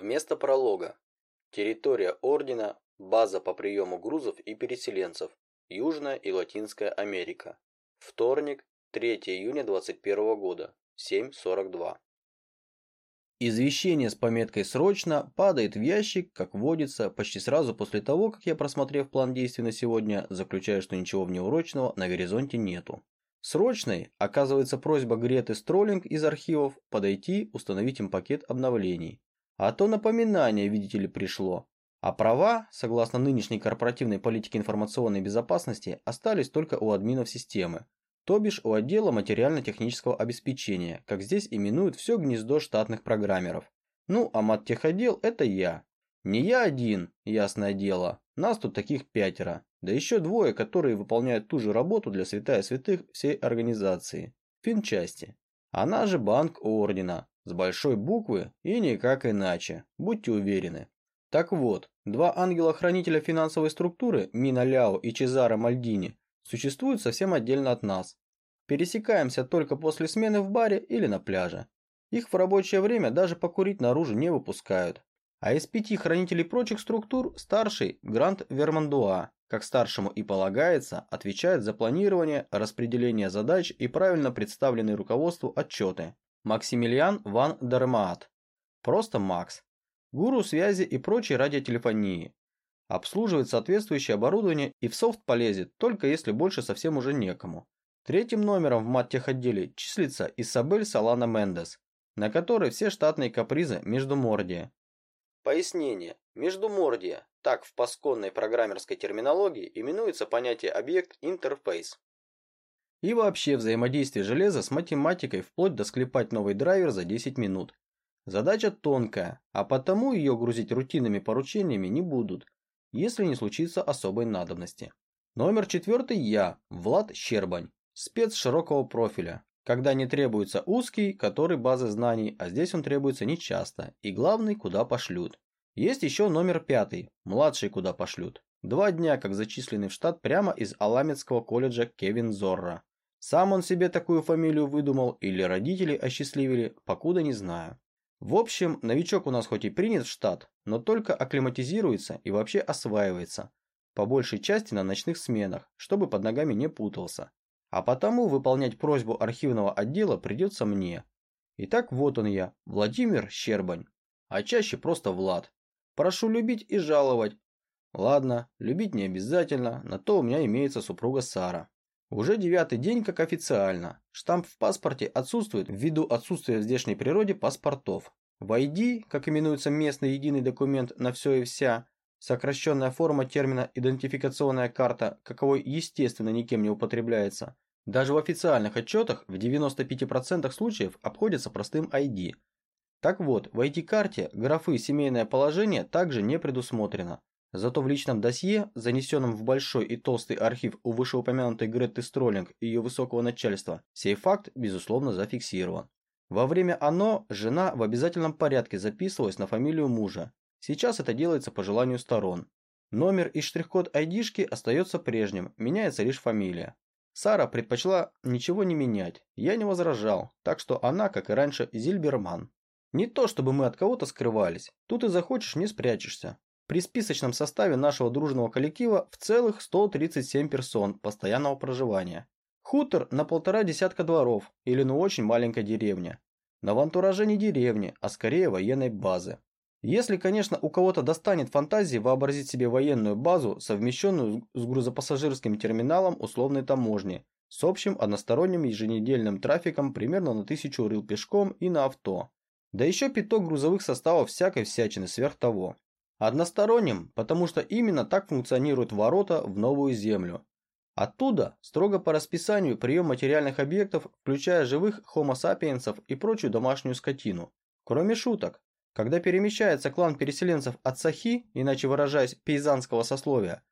Вместо пролога. Территория Ордена, база по приему грузов и переселенцев, Южная и Латинская Америка. Вторник, 3 июня 2021 года, 7.42. Извещение с пометкой «Срочно» падает в ящик, как водится, почти сразу после того, как я, просмотрев план действий на сегодня, заключаю, что ничего внеурочного на горизонте нету. Срочной оказывается просьба Греты Строллинг из архивов подойти, установить им пакет обновлений. А то напоминание, видите ли, пришло. А права, согласно нынешней корпоративной политике информационной безопасности, остались только у админов системы, то бишь у отдела материально-технического обеспечения, как здесь именуют все гнездо штатных программеров. Ну, а маттехотдел – это я. Не я один, ясное дело, нас тут таких пятеро, да еще двое, которые выполняют ту же работу для святая святых всей организации, финчасти. Она же банк ордена, с большой буквы и никак иначе, будьте уверены. Так вот, два ангела-хранителя финансовой структуры, Мина Ляо и Чезаро Мальдини, существуют совсем отдельно от нас. Пересекаемся только после смены в баре или на пляже. Их в рабочее время даже покурить наружу не выпускают. А из пяти хранителей прочих структур старший Грант Вермандуа, как старшему и полагается, отвечает за планирование, распределение задач и правильно представленные руководству отчеты. Максимилиан Ван Дермаат. Просто Макс. Гуру связи и прочей радиотелефонии. Обслуживает соответствующее оборудование и в софт полезет, только если больше совсем уже некому. Третьим номером в маттехотделе числится Исабель Салана Мендес, на которой все штатные капризы Междумордия. Пояснение. Междумордия. Так в пасконной программерской терминологии именуется понятие объект-интерфейс. И вообще взаимодействие железа с математикой вплоть до склепать новый драйвер за 10 минут. Задача тонкая, а потому ее грузить рутинными поручениями не будут, если не случится особой надобности. Номер четвертый я, Влад Щербань, спец широкого профиля, когда не требуется узкий, который базы знаний, а здесь он требуется нечасто, и главный, куда пошлют. Есть еще номер пятый, младший, куда пошлют. Два дня как зачисленный в штат прямо из Аламедского колледжа Кевин Зорро. Сам он себе такую фамилию выдумал или родители осчастливили, покуда не знаю. В общем, новичок у нас хоть и принят в штат, но только акклиматизируется и вообще осваивается. По большей части на ночных сменах, чтобы под ногами не путался. А потому выполнять просьбу архивного отдела придется мне. Итак, вот он я, Владимир Щербань. А чаще просто Влад. Прошу любить и жаловать. Ладно, любить не обязательно, на то у меня имеется супруга Сара. Уже девятый день как официально. Штамп в паспорте отсутствует ввиду отсутствия в здешней природе паспортов. В ID, как именуется местный единый документ на все и вся, сокращенная форма термина «идентификационная карта», каковой естественно никем не употребляется, даже в официальных отчетах в 95% случаев обходится простым ID. Так вот, в ID-карте графы «семейное положение» также не предусмотрено. Зато в личном досье, занесенном в большой и толстый архив у вышеупомянутой Гретты Строллинг и ее высокого начальства, сей факт, безусловно, зафиксирован. Во время оно жена в обязательном порядке записывалась на фамилию мужа. Сейчас это делается по желанию сторон. Номер и штрих-код айдишки остается прежним, меняется лишь фамилия. Сара предпочла ничего не менять, я не возражал, так что она, как и раньше, Зильберман. Не то чтобы мы от кого-то скрывались, тут и захочешь не спрячешься. При списочном составе нашего дружного коллектива в целых 137 персон постоянного проживания. Хутор на полтора десятка дворов или ну очень маленькая деревня. На в не деревни, а скорее военной базы. Если, конечно, у кого-то достанет фантазии вообразить себе военную базу, совмещенную с грузопассажирским терминалом условной таможни, с общим односторонним еженедельным трафиком примерно на тысячу рыл пешком и на авто. Да еще пяток грузовых составов всякой всячины сверх того. Односторонним, потому что именно так функционируют ворота в новую землю. Оттуда, строго по расписанию, прием материальных объектов, включая живых homo sapiensов и прочую домашнюю скотину. Кроме шуток, когда перемещается клан переселенцев от Сахи, иначе выражаясь пейзанского сословия,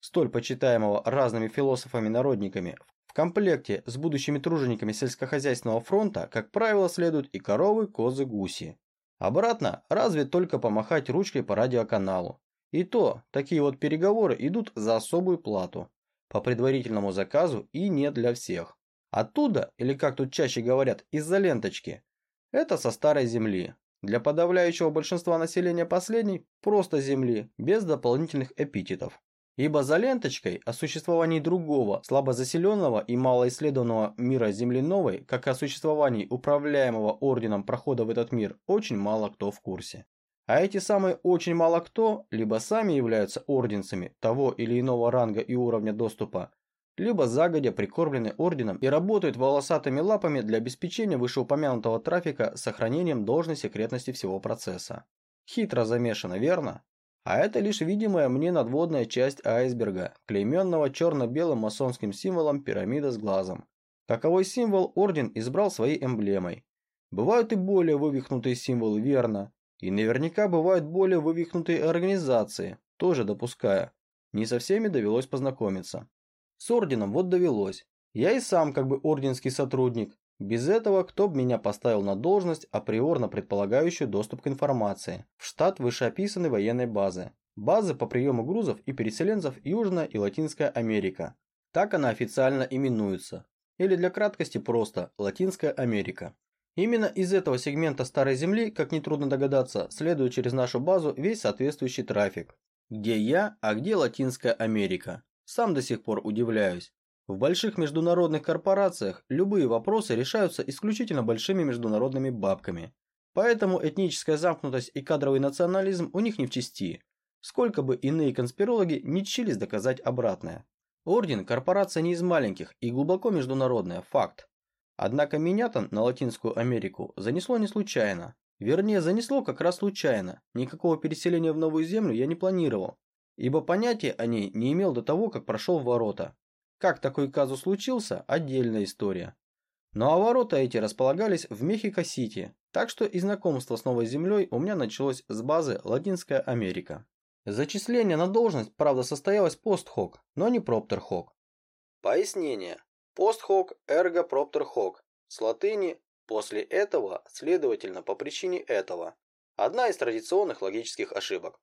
столь почитаемого разными философами-народниками, в комплекте с будущими тружениками сельскохозяйственного фронта, как правило, следуют и коровы, козы, гуси. Обратно разве только помахать ручкой по радиоканалу. И то, такие вот переговоры идут за особую плату. По предварительному заказу и не для всех. Оттуда, или как тут чаще говорят, из-за ленточки. Это со старой земли. Для подавляющего большинства населения последней – просто Земли, без дополнительных эпитетов. Ибо за ленточкой о существовании другого, слабозаселенного и малоисследованного мира Земли Новой, как и о существовании управляемого орденом прохода в этот мир, очень мало кто в курсе. А эти самые очень мало кто либо сами являются орденцами того или иного ранга и уровня доступа, либо загодя прикормлены орденом и работают волосатыми лапами для обеспечения вышеупомянутого трафика с сохранением должной секретности всего процесса. Хитро замешано, верно? А это лишь видимая мне надводная часть айсберга, клейменного черно-белым масонским символом пирамида с глазом. Каковой символ орден избрал своей эмблемой. Бывают и более вывихнутые символы, верно. И наверняка бывают более вывихнутые организации, тоже допуская. Не со всеми довелось познакомиться. С орденом вот довелось. Я и сам как бы орденский сотрудник. Без этого кто бы меня поставил на должность, априорно предполагающую доступ к информации, в штат вышеописанной военной базы. Базы по приему грузов и переселенцев Южная и Латинская Америка. Так она официально именуется. Или для краткости просто Латинская Америка. Именно из этого сегмента Старой Земли, как нетрудно догадаться, следует через нашу базу весь соответствующий трафик. Где я, а где Латинская Америка? Сам до сих пор удивляюсь. В больших международных корпорациях любые вопросы решаются исключительно большими международными бабками. Поэтому этническая замкнутость и кадровый национализм у них не в чести. Сколько бы иные конспирологи не чились доказать обратное. Орден – корпорация не из маленьких и глубоко международная, факт. Однако меня-то на Латинскую Америку занесло не случайно. Вернее, занесло как раз случайно. Никакого переселения в новую землю я не планировал, ибо понятия о ней не имел до того, как прошел в ворота. Как такой казус случился – отдельная история. Ну а ворота эти располагались в Мехико-Сити, так что и знакомство с новой землей у меня началось с базы Латинская Америка. Зачисление на должность, правда, состоялось постхок, но не проптерхок. Пояснение. Постхок эрго проптерхок. С латыни «после этого», следовательно, по причине этого. Одна из традиционных логических ошибок.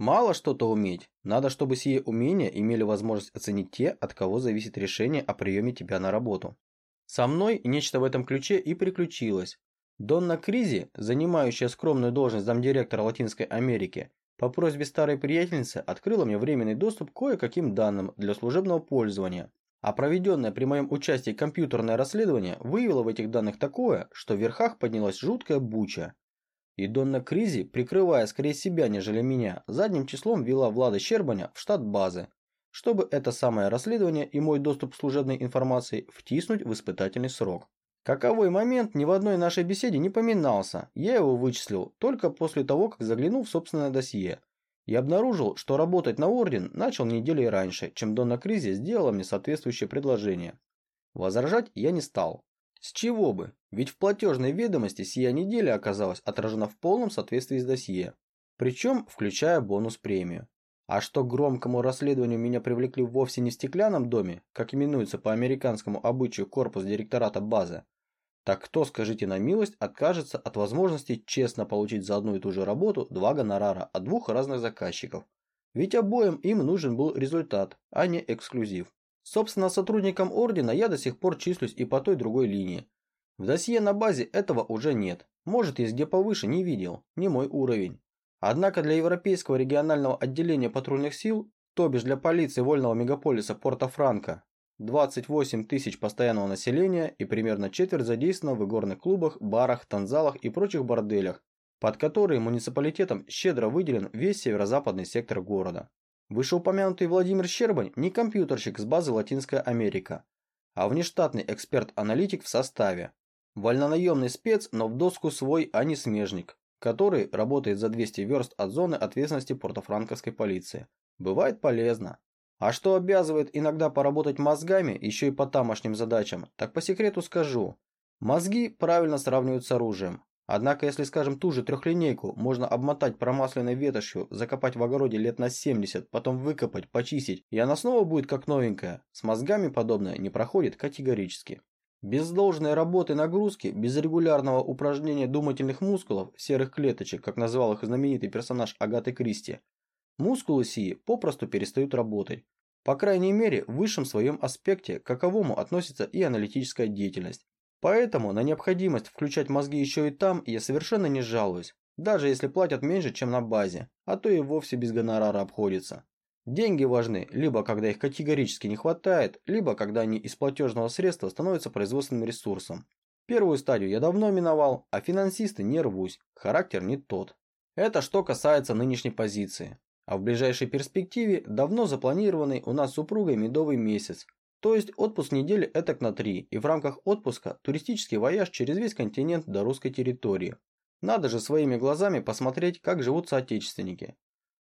Мало что-то уметь, надо, чтобы сие умения имели возможность оценить те, от кого зависит решение о приеме тебя на работу. Со мной нечто в этом ключе и приключилось. Донна Кризи, занимающая скромную должность замдиректора Латинской Америки, по просьбе старой приятельницы открыла мне временный доступ к кое-каким данным для служебного пользования. А проведенное при моем участии компьютерное расследование выявило в этих данных такое, что в верхах поднялась жуткая буча. И Донна Кризи, прикрывая скорее себя, нежели меня, задним числом вела Влада Щербаня в штат базы, чтобы это самое расследование и мой доступ к служебной информации втиснуть в испытательный срок. Каковой момент ни в одной нашей беседе не поминался, я его вычислил только после того, как заглянул в собственное досье и обнаружил, что работать на Орден начал неделей раньше, чем Донна Кризи сделала мне соответствующее предложение. Возражать я не стал. С чего бы? Ведь в платежной ведомости сия неделя оказалась отражена в полном соответствии с досье, причем включая бонус-премию. А что громкому расследованию меня привлекли вовсе не в стеклянном доме, как именуется по американскому обычаю корпус директората базы, так кто, скажите на милость, откажется от возможности честно получить за одну и ту же работу два гонорара от двух разных заказчиков? Ведь обоим им нужен был результат, а не эксклюзив. Собственно, сотрудником Ордена я до сих пор числюсь и по той другой линии. В досье на базе этого уже нет. Может, есть где повыше, не видел. Не мой уровень. Однако для Европейского регионального отделения патрульных сил, то бишь для полиции вольного мегаполиса Порто-Франко, 28 тысяч постоянного населения и примерно четверть задействовано в игорных клубах, барах, танзалах и прочих борделях, под которые муниципалитетом щедро выделен весь северо-западный сектор города. Вышеупомянутый Владимир Щербань не компьютерщик с базы Латинская Америка, а внештатный эксперт-аналитик в составе. Вольнонаемный спец, но в доску свой, а не смежник, который работает за 200 верст от зоны ответственности портофранковской полиции. Бывает полезно. А что обязывает иногда поработать мозгами, еще и по тамошним задачам, так по секрету скажу. Мозги правильно сравнивают с оружием, Однако, если, скажем, ту же трехлинейку можно обмотать промасленной ветошью, закопать в огороде лет на 70, потом выкопать, почистить, и она снова будет как новенькая, с мозгами подобное не проходит категорически. Без должной работы нагрузки, без регулярного упражнения думательных мускулов, серых клеточек, как назвал их знаменитый персонаж Агаты Кристи, мускулы сии попросту перестают работать. По крайней мере, в высшем своем аспекте, к каковому относится и аналитическая деятельность. Поэтому на необходимость включать мозги еще и там я совершенно не жалуюсь, даже если платят меньше, чем на базе, а то и вовсе без гонорара обходится. Деньги важны либо когда их категорически не хватает, либо когда они из платежного средства становятся производственным ресурсом. Первую стадию я давно миновал, а финансисты не рвусь, характер не тот. Это что касается нынешней позиции. А в ближайшей перспективе давно запланированный у нас с супругой медовый месяц. То есть отпуск недели этак на три, и в рамках отпуска туристический вояж через весь континент до русской территории. Надо же своими глазами посмотреть, как живут соотечественники.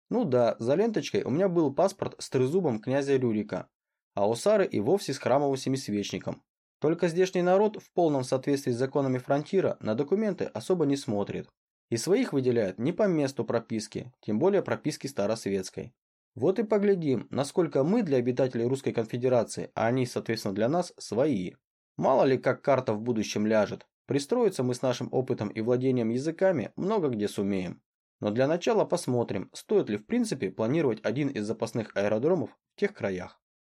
Ну да, за ленточкой у меня был паспорт с трезубом князя Рюрика, а у Сары и вовсе с храмовым семисвечником. Только здешний народ в полном соответствии с законами фронтира на документы особо не смотрит. И своих выделяют не по месту прописки, тем более прописки старосветской. Вот и поглядим, насколько мы для обитателей Русской Конфедерации, а они, соответственно, для нас, свои. Мало ли, как карта в будущем ляжет. Пристроиться мы с нашим опытом и владением языками много где сумеем. Но для начала посмотрим, стоит ли в принципе планировать один из запасных аэродромов в тех краях.